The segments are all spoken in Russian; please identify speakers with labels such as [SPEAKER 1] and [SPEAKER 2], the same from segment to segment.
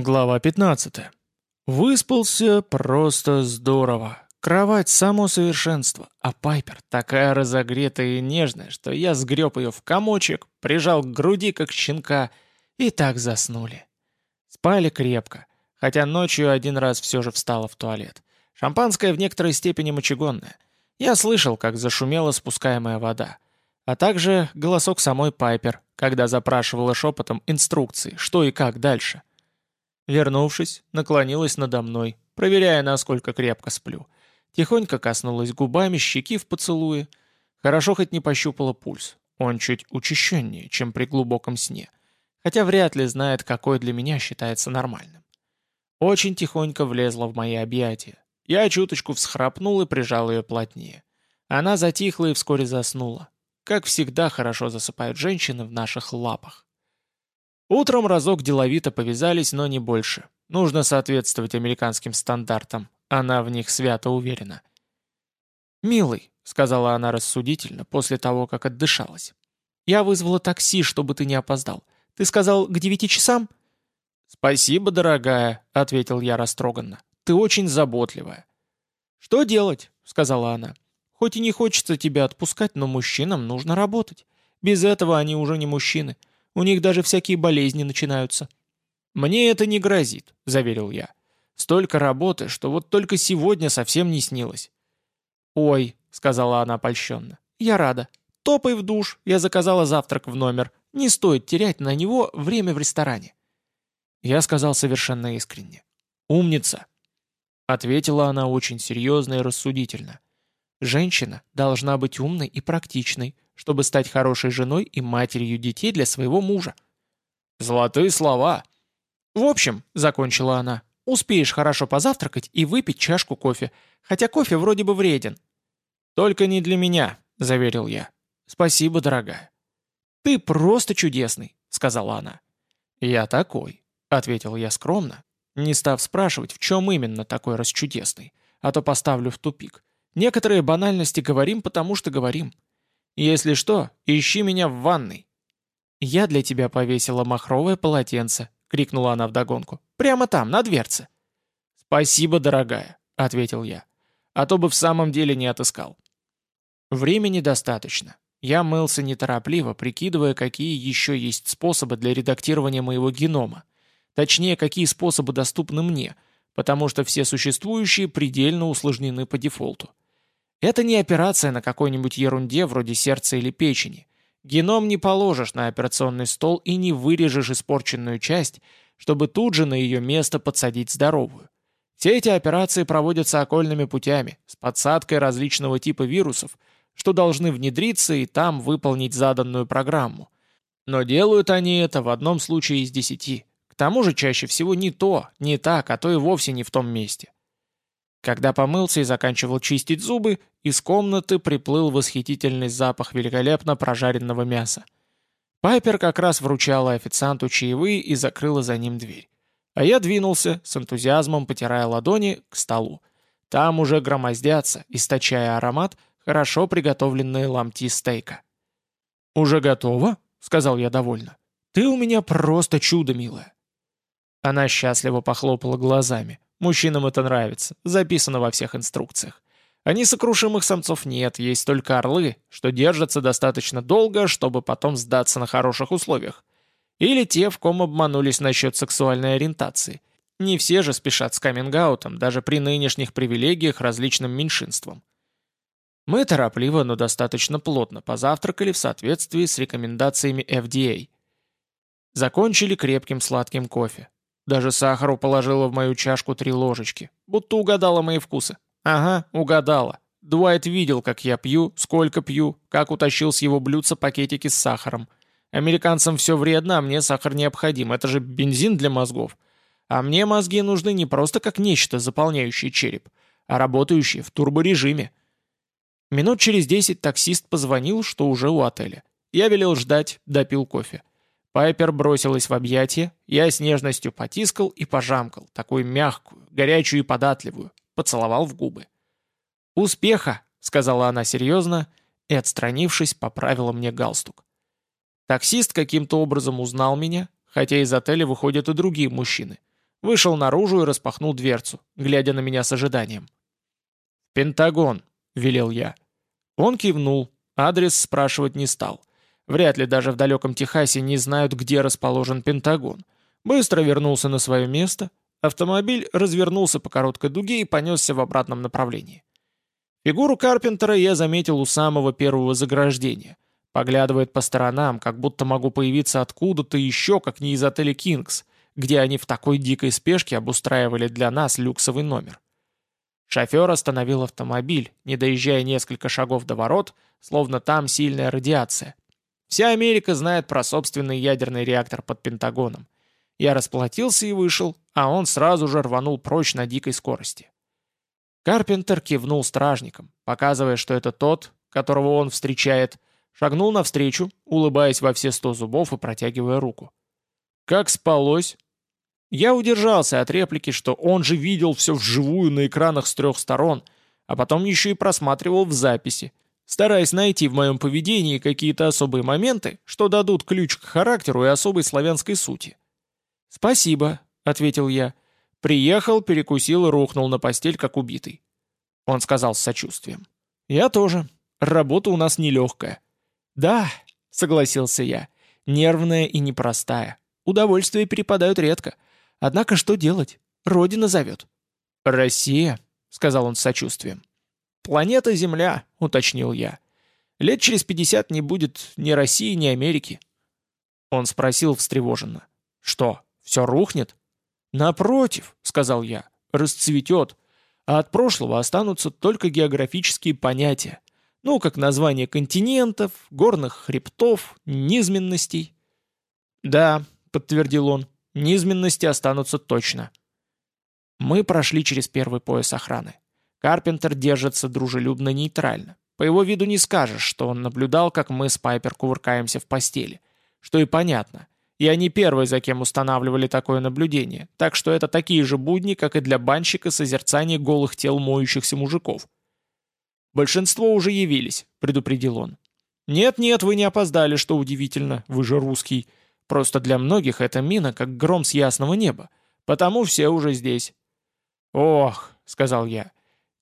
[SPEAKER 1] Глава 15. Выспался просто здорово. Кровать — само совершенство, а Пайпер такая разогретая и нежная, что я сгреб ее в комочек, прижал к груди, как щенка, и так заснули. Спали крепко, хотя ночью один раз все же встала в туалет. Шампанское в некоторой степени мочегонное. Я слышал, как зашумела спускаемая вода. А также голосок самой Пайпер, когда запрашивала шепотом инструкции, что и как дальше. Вернувшись, наклонилась надо мной, проверяя, насколько крепко сплю. Тихонько коснулась губами щеки в поцелуе. Хорошо хоть не пощупала пульс. Он чуть учащеннее, чем при глубоком сне. Хотя вряд ли знает, какой для меня считается нормальным. Очень тихонько влезла в мои объятия. Я чуточку всхрапнул и прижал ее плотнее. Она затихла и вскоре заснула. Как всегда хорошо засыпают женщины в наших лапах. Утром разок деловито повязались, но не больше. Нужно соответствовать американским стандартам. Она в них свято уверена. «Милый», — сказала она рассудительно, после того, как отдышалась. «Я вызвала такси, чтобы ты не опоздал. Ты сказал, к девяти часам?» «Спасибо, дорогая», — ответил я растроганно. «Ты очень заботливая». «Что делать?» — сказала она. «Хоть и не хочется тебя отпускать, но мужчинам нужно работать. Без этого они уже не мужчины. У них даже всякие болезни начинаются». «Мне это не грозит», — заверил я. «Столько работы, что вот только сегодня совсем не снилось». «Ой», — сказала она польщенно, — «я рада. Топай в душ, я заказала завтрак в номер. Не стоит терять на него время в ресторане». Я сказал совершенно искренне. «Умница!» Ответила она очень серьезно и рассудительно. «Женщина должна быть умной и практичной, чтобы стать хорошей женой и матерью детей для своего мужа. Золотые слова. В общем, закончила она, успеешь хорошо позавтракать и выпить чашку кофе, хотя кофе вроде бы вреден. Только не для меня, заверил я. Спасибо, дорогая. Ты просто чудесный, сказала она. Я такой, ответил я скромно, не став спрашивать, в чем именно такой расчудесный, а то поставлю в тупик. Некоторые банальности говорим, потому что говорим. Если что, ищи меня в ванной». «Я для тебя повесила махровое полотенце», — крикнула она вдогонку. «Прямо там, на дверце». «Спасибо, дорогая», — ответил я. «А то бы в самом деле не отыскал». Времени достаточно. Я мылся неторопливо, прикидывая, какие еще есть способы для редактирования моего генома. Точнее, какие способы доступны мне, потому что все существующие предельно усложнены по дефолту. Это не операция на какой-нибудь ерунде вроде сердца или печени. Геном не положишь на операционный стол и не вырежешь испорченную часть, чтобы тут же на ее место подсадить здоровую. Все эти операции проводятся окольными путями, с подсадкой различного типа вирусов, что должны внедриться и там выполнить заданную программу. Но делают они это в одном случае из десяти. К тому же чаще всего не то, не так, а то и вовсе не в том месте. Когда помылся и заканчивал чистить зубы, из комнаты приплыл восхитительный запах великолепно прожаренного мяса. Пайпер как раз вручала официанту чаевые и закрыла за ним дверь. А я двинулся, с энтузиазмом потирая ладони, к столу. Там уже громоздятся, источая аромат, хорошо приготовленные ломти стейка. «Уже готово?» — сказал я довольно. «Ты у меня просто чудо, милая». Она счастливо похлопала глазами. Мужчинам это нравится, записано во всех инструкциях. А несокрушимых самцов нет, есть только орлы, что держатся достаточно долго, чтобы потом сдаться на хороших условиях. Или те, в ком обманулись насчет сексуальной ориентации. Не все же спешат с каминг даже при нынешних привилегиях различным меньшинствам. Мы торопливо, но достаточно плотно позавтракали в соответствии с рекомендациями FDA. Закончили крепким сладким кофе. Даже сахару положила в мою чашку три ложечки, будто угадала мои вкусы. Ага, угадала. Дуайт видел, как я пью, сколько пью, как утащил с его блюдца пакетики с сахаром. Американцам все вредно, а мне сахар необходим. Это же бензин для мозгов. А мне мозги нужны не просто как нечто, заполняющее череп, а работающее в турборежиме. Минут через десять таксист позвонил, что уже у отеля. Я велел ждать, допил кофе. Пайпер бросилась в объятия, я с нежностью потискал и пожамкал, такую мягкую, горячую и податливую, поцеловал в губы. «Успеха!» — сказала она серьезно и, отстранившись, поправила мне галстук. Таксист каким-то образом узнал меня, хотя из отеля выходят и другие мужчины. Вышел наружу и распахнул дверцу, глядя на меня с ожиданием. «Пентагон», — велел я. Он кивнул, адрес спрашивать не стал. Вряд ли даже в далеком Техасе не знают, где расположен Пентагон. Быстро вернулся на свое место, автомобиль развернулся по короткой дуге и понесся в обратном направлении. Фигуру Карпентера я заметил у самого первого заграждения. Поглядывает по сторонам, как будто могу появиться откуда-то еще, как не из отеля «Кингс», где они в такой дикой спешке обустраивали для нас люксовый номер. Шофер остановил автомобиль, не доезжая несколько шагов до ворот, словно там сильная радиация. Вся Америка знает про собственный ядерный реактор под Пентагоном. Я расплатился и вышел, а он сразу же рванул прочь на дикой скорости. Карпентер кивнул стражникам, показывая, что это тот, которого он встречает, шагнул навстречу, улыбаясь во все сто зубов и протягивая руку. «Как спалось?» Я удержался от реплики, что он же видел все вживую на экранах с трех сторон, а потом еще и просматривал в записи, стараясь найти в моем поведении какие-то особые моменты, что дадут ключ к характеру и особой славянской сути. «Спасибо», — ответил я. Приехал, перекусил и рухнул на постель, как убитый. Он сказал с сочувствием. «Я тоже. Работа у нас нелегкая». «Да», — согласился я, — «нервная и непростая. Удовольствия перепадают редко». Однако что делать? Родина зовет». «Россия», — сказал он с сочувствием. «Планета Земля», — уточнил я. «Лет через пятьдесят не будет ни России, ни Америки». Он спросил встревоженно. «Что, все рухнет?» «Напротив», — сказал я, — «расцветет, а от прошлого останутся только географические понятия, ну, как название континентов, горных хребтов, низменностей». «Да», — подтвердил он, Низменности останутся точно. Мы прошли через первый пояс охраны. Карпентер держится дружелюбно-нейтрально. По его виду не скажешь, что он наблюдал, как мы с Пайпер кувыркаемся в постели. Что и понятно. Я не первый, за кем устанавливали такое наблюдение, так что это такие же будни, как и для банщика созерцание голых тел моющихся мужиков. «Большинство уже явились», — предупредил он. «Нет-нет, вы не опоздали, что удивительно, вы же русский. Просто для многих эта мина как гром с ясного неба, потому все уже здесь. «Ох», — сказал я, —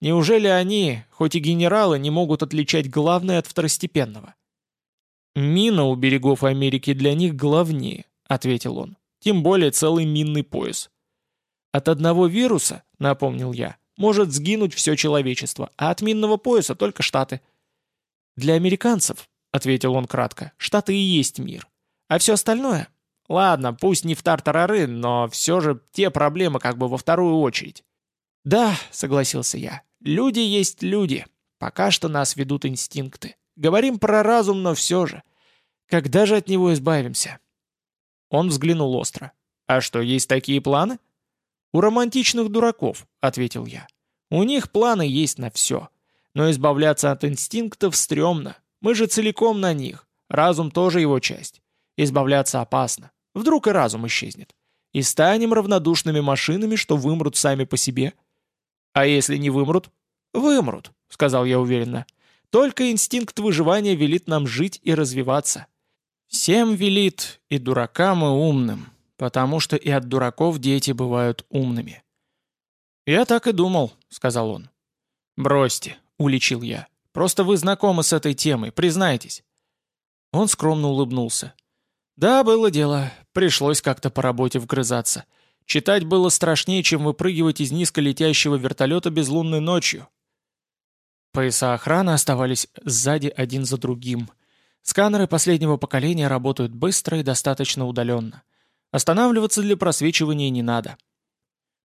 [SPEAKER 1] «неужели они, хоть и генералы, не могут отличать главное от второстепенного?» «Мина у берегов Америки для них главнее», — ответил он. «Тем более целый минный пояс». «От одного вируса, — напомнил я, — может сгинуть все человечество, а от минного пояса только Штаты». «Для американцев, — ответил он кратко, — Штаты и есть мир. А все остальное? Ладно, пусть не в тартарары, но все же те проблемы как бы во вторую очередь. Да, согласился я, люди есть люди. Пока что нас ведут инстинкты. Говорим про разум, но все же. Когда же от него избавимся? Он взглянул остро. А что, есть такие планы? У романтичных дураков, ответил я. У них планы есть на все. Но избавляться от инстинктов стрёмно. Мы же целиком на них. Разум тоже его часть. Избавляться опасно. Вдруг и разум исчезнет. И станем равнодушными машинами, что вымрут сами по себе. А если не вымрут? Вымрут, сказал я уверенно. Только инстинкт выживания велит нам жить и развиваться. Всем велит, и дуракам, и умным, потому что и от дураков дети бывают умными. «Я так и думал», — сказал он. «Бросьте», — уличил я. «Просто вы знакомы с этой темой, признайтесь». Он скромно улыбнулся. Да, было дело. Пришлось как-то по работе вгрызаться. Читать было страшнее, чем выпрыгивать из низколетящего вертолета безлунной ночью. Пояса охраны оставались сзади один за другим. Сканеры последнего поколения работают быстро и достаточно удаленно. Останавливаться для просвечивания не надо.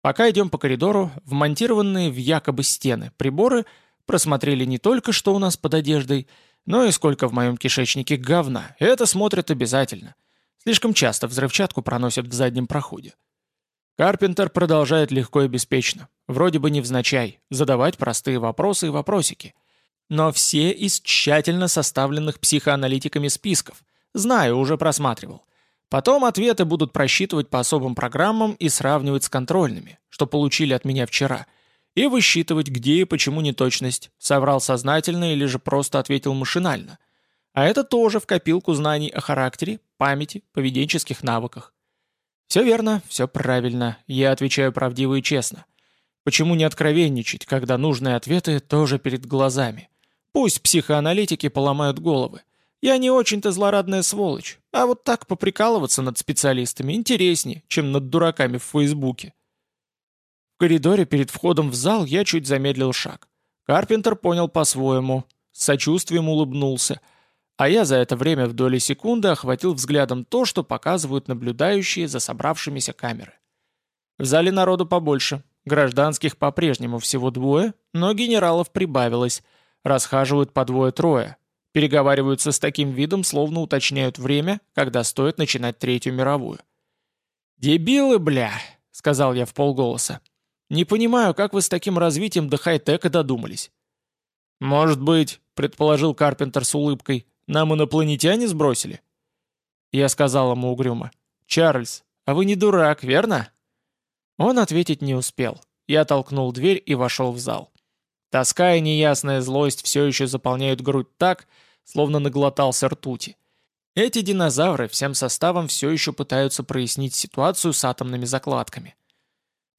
[SPEAKER 1] Пока идем по коридору, вмонтированные в якобы стены приборы просмотрели не только, что у нас под одеждой, ну и сколько в моем кишечнике говна, это смотрят обязательно. Слишком часто взрывчатку проносят в заднем проходе. Карпентер продолжает легко и беспечно, вроде бы невзначай, задавать простые вопросы и вопросики. Но все из тщательно составленных психоаналитиками списков. Знаю, уже просматривал. Потом ответы будут просчитывать по особым программам и сравнивать с контрольными, что получили от меня вчера – и высчитывать, где и почему неточность, соврал сознательно или же просто ответил машинально. А это тоже в копилку знаний о характере, памяти, поведенческих навыках. Все верно, все правильно, я отвечаю правдиво и честно. Почему не откровенничать, когда нужные ответы тоже перед глазами? Пусть психоаналитики поломают головы. Я не очень-то злорадная сволочь, а вот так поприкалываться над специалистами интереснее, чем над дураками в Фейсбуке. В коридоре перед входом в зал я чуть замедлил шаг. Карпентер понял по-своему, с сочувствием улыбнулся, а я за это время в доли секунды охватил взглядом то, что показывают наблюдающие за собравшимися камеры. В зале народу побольше, гражданских по-прежнему всего двое, но генералов прибавилось, расхаживают по двое-трое, Переговариваются с таким видом, словно уточняют время, когда стоит начинать Третью мировую. «Дебилы, бля!» — сказал я в полголоса. «Не понимаю, как вы с таким развитием до хай-тека додумались». «Может быть», — предположил Карпентер с улыбкой, — «нам инопланетяне сбросили?» Я сказал ему угрюмо. «Чарльз, а вы не дурак, верно?» Он ответить не успел. Я толкнул дверь и вошел в зал. Тоска и неясная злость все еще заполняют грудь так, словно наглотался ртути. Эти динозавры всем составом все еще пытаются прояснить ситуацию с атомными закладками.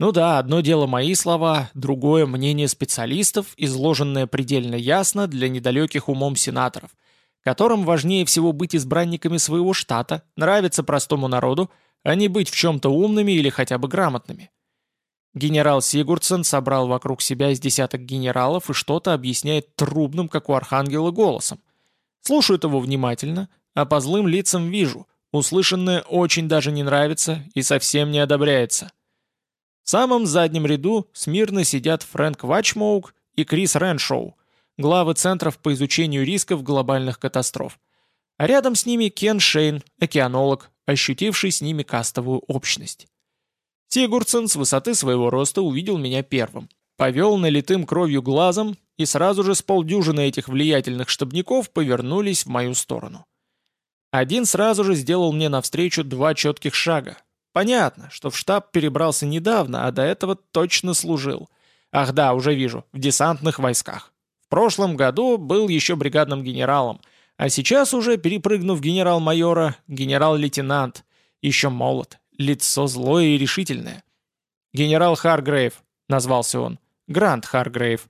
[SPEAKER 1] Ну да, одно дело мои слова, другое мнение специалистов, изложенное предельно ясно для недалеких умом сенаторов, которым важнее всего быть избранниками своего штата, нравиться простому народу, а не быть в чем-то умными или хотя бы грамотными. Генерал Сигурдсен собрал вокруг себя из десяток генералов и что-то объясняет трубным, как у архангела, голосом. Слушаю его внимательно, а по злым лицам вижу, услышанное очень даже не нравится и совсем не одобряется. В самом заднем ряду смирно сидят Фрэнк Вачмоук и Крис Реншоу, главы центров по изучению рисков глобальных катастроф. А рядом с ними Кен Шейн, океанолог, ощутивший с ними кастовую общность. Сигурдсен с высоты своего роста увидел меня первым. Повел налитым кровью глазом, и сразу же с полдюжины этих влиятельных штабников повернулись в мою сторону. Один сразу же сделал мне навстречу два четких шага. Понятно, что в штаб перебрался недавно, а до этого точно служил. Ах да, уже вижу, в десантных войсках. Прошлом году был еще бригадным генералом, а сейчас уже, перепрыгнув генерал-майора, генерал-лейтенант. Еще молод, лицо злое и решительное. «Генерал Харгрейв», — назвался он, — «Грант Харгрейв».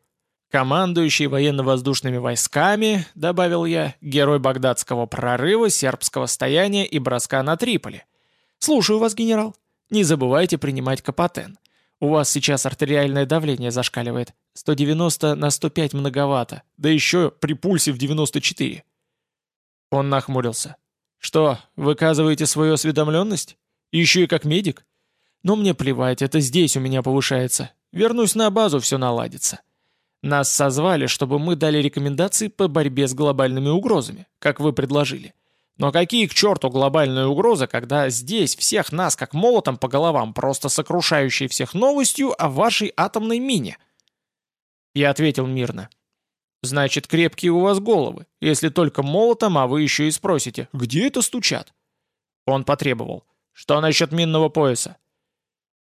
[SPEAKER 1] Командующий военно-воздушными войсками, добавил я, герой багдадского прорыва, сербского стояния и броска на Триполи. Слушаю вас, генерал. Не забывайте принимать Капотен. У вас сейчас артериальное давление зашкаливает. 190 на 105 многовато, да еще при пульсе в 94. Он нахмурился. Что, выказываете свою осведомленность? Еще и как медик? Но мне плевать, это здесь у меня повышается. Вернусь на базу, все наладится. Нас созвали, чтобы мы дали рекомендации по борьбе с глобальными угрозами, как вы предложили. Но какие к черту глобальные угрозы, когда здесь всех нас как молотом по головам, просто сокрушающие всех новостью о вашей атомной мине? Я ответил мирно. Значит, крепкие у вас головы, если только молотом, а вы еще и спросите, где это стучат? Он потребовал. Что насчет минного пояса?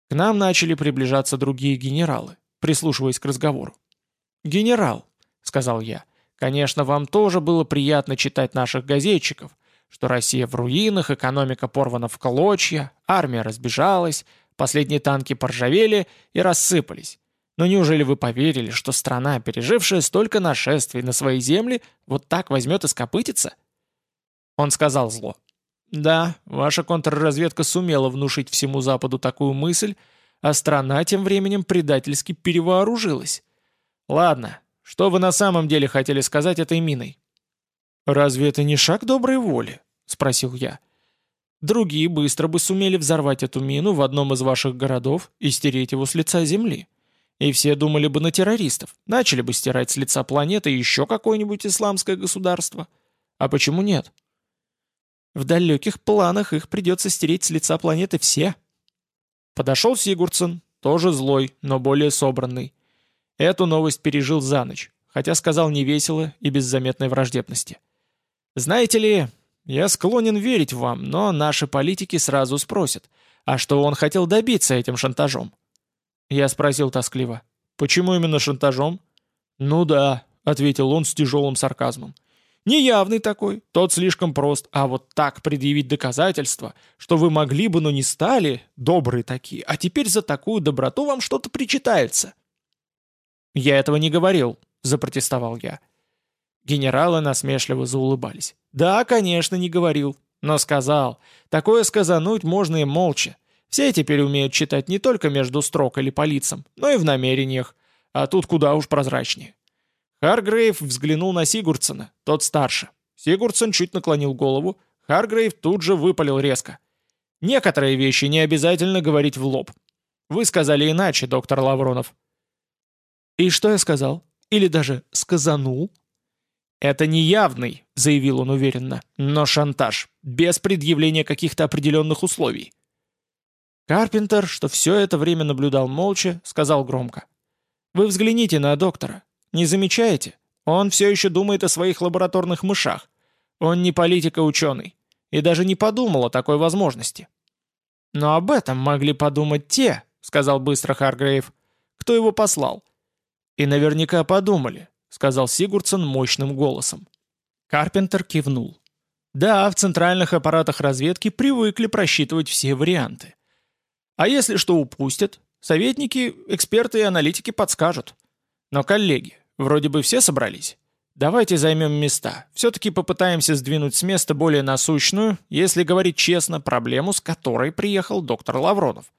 [SPEAKER 1] К нам начали приближаться другие генералы, прислушиваясь к разговору. «Генерал», — сказал я, — «конечно, вам тоже было приятно читать наших газетчиков, что Россия в руинах, экономика порвана в клочья, армия разбежалась, последние танки поржавели и рассыпались. Но неужели вы поверили, что страна, пережившая столько нашествий на свои земли, вот так возьмет и скопытится?» Он сказал зло. Да, ваша контрразведка сумела внушить всему Западу такую мысль, а страна тем временем предательски перевооружилась. Ладно, что вы на самом деле хотели сказать этой миной? «Разве это не шаг доброй воли?» — спросил я. «Другие быстро бы сумели взорвать эту мину в одном из ваших городов и стереть его с лица земли. И все думали бы на террористов, начали бы стирать с лица планеты еще какое-нибудь исламское государство. А почему нет?» В далеких планах их придется стереть с лица планеты все. Подошел Сигурдсон, тоже злой, но более собранный. Эту новость пережил за ночь, хотя сказал невесело и без заметной враждебности. «Знаете ли, я склонен верить вам, но наши политики сразу спросят, а что он хотел добиться этим шантажом?» Я спросил тоскливо, «Почему именно шантажом?» «Ну да», — ответил он с тяжелым сарказмом. Неявный такой, тот слишком прост, а вот так предъявить доказательства, что вы могли бы, но не стали, добрые такие, а теперь за такую доброту вам что-то причитается». «Я этого не говорил», — запротестовал я. Генералы насмешливо заулыбались. «Да, конечно, не говорил, но сказал. Такое сказануть можно и молча. Все теперь умеют читать не только между строк или по лицам, но и в намерениях. А тут куда уж прозрачнее. Харгрейв взглянул на Сигурдсона, тот старше. Сигурдсон чуть наклонил голову. Харгрейв тут же выпалил резко. «Некоторые вещи не обязательно говорить в лоб. Вы сказали иначе, доктор Лавронов». «И что я сказал? Или даже сказанул?» «Это не явный», — заявил он уверенно, — «но шантаж, без предъявления каких-то определенных условий». Карпентер, что все это время наблюдал молча, сказал громко. «Вы взгляните на доктора. Не замечаете? Он все еще думает о своих лабораторных мышах. Он не политика-ученый. И даже не подумал о такой возможности». «Но об этом могли подумать те», — сказал быстро Харгрейв, — «кто его послал». «И наверняка подумали, сказал Сигурдсон мощным голосом. Карпентер кивнул. Да, в центральных аппаратах разведки привыкли просчитывать все варианты. А если что упустят, советники, эксперты и аналитики подскажут. Но, коллеги, вроде бы все собрались. Давайте займем места. Все-таки попытаемся сдвинуть с места более насущную, если говорить честно, проблему, с которой приехал доктор Лавронов.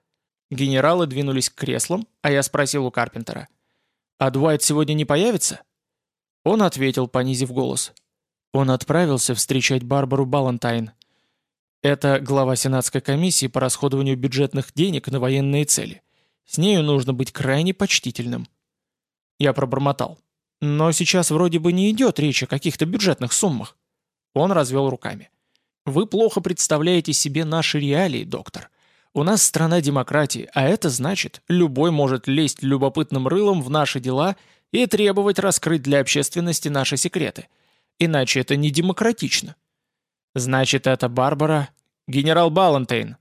[SPEAKER 1] Генералы двинулись к креслам, а я спросил у Карпентера. «А Дуайт сегодня не появится?» Он ответил, понизив голос. Он отправился встречать Барбару Балантайн. Это глава Сенатской комиссии по расходованию бюджетных денег на военные цели. С нею нужно быть крайне почтительным. Я пробормотал. Но сейчас вроде бы не идет речь о каких-то бюджетных суммах. Он развел руками. Вы плохо представляете себе наши реалии, доктор. У нас страна демократии, а это значит, любой может лезть любопытным рылом в наши дела и требовать раскрыть для общественности наши секреты. Иначе это не демократично. Значит, это Барбара... Генерал Балантейн,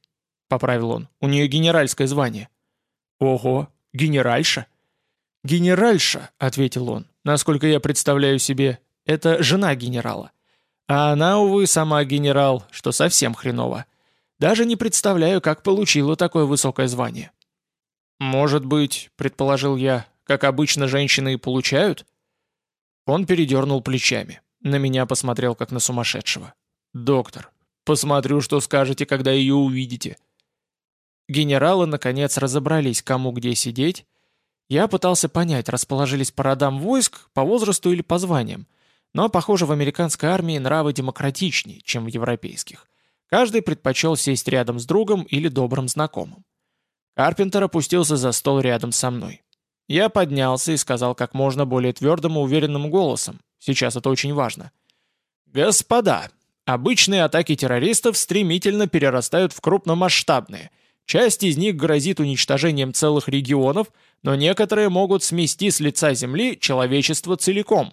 [SPEAKER 1] поправил он. У нее генеральское звание. Ого, генеральша? Генеральша, ответил он. Насколько я представляю себе, это жена генерала. А она, увы, сама генерал, что совсем хреново. Даже не представляю, как получила такое высокое звание. «Может быть, — предположил я, как обычно женщины и получают?» Он передернул плечами. На меня посмотрел, как на сумасшедшего. «Доктор, посмотрю, что скажете, когда ее увидите». Генералы, наконец, разобрались, кому где сидеть. Я пытался понять, расположились по родам войск, по возрасту или по званиям. Но, похоже, в американской армии нравы демократичнее, чем в европейских. Каждый предпочел сесть рядом с другом или добрым знакомым. Карпентер опустился за стол рядом со мной. Я поднялся и сказал как можно более твердым и уверенным голосом. Сейчас это очень важно. «Господа, обычные атаки террористов стремительно перерастают в крупномасштабные. Часть из них грозит уничтожением целых регионов, но некоторые могут смести с лица земли человечество целиком.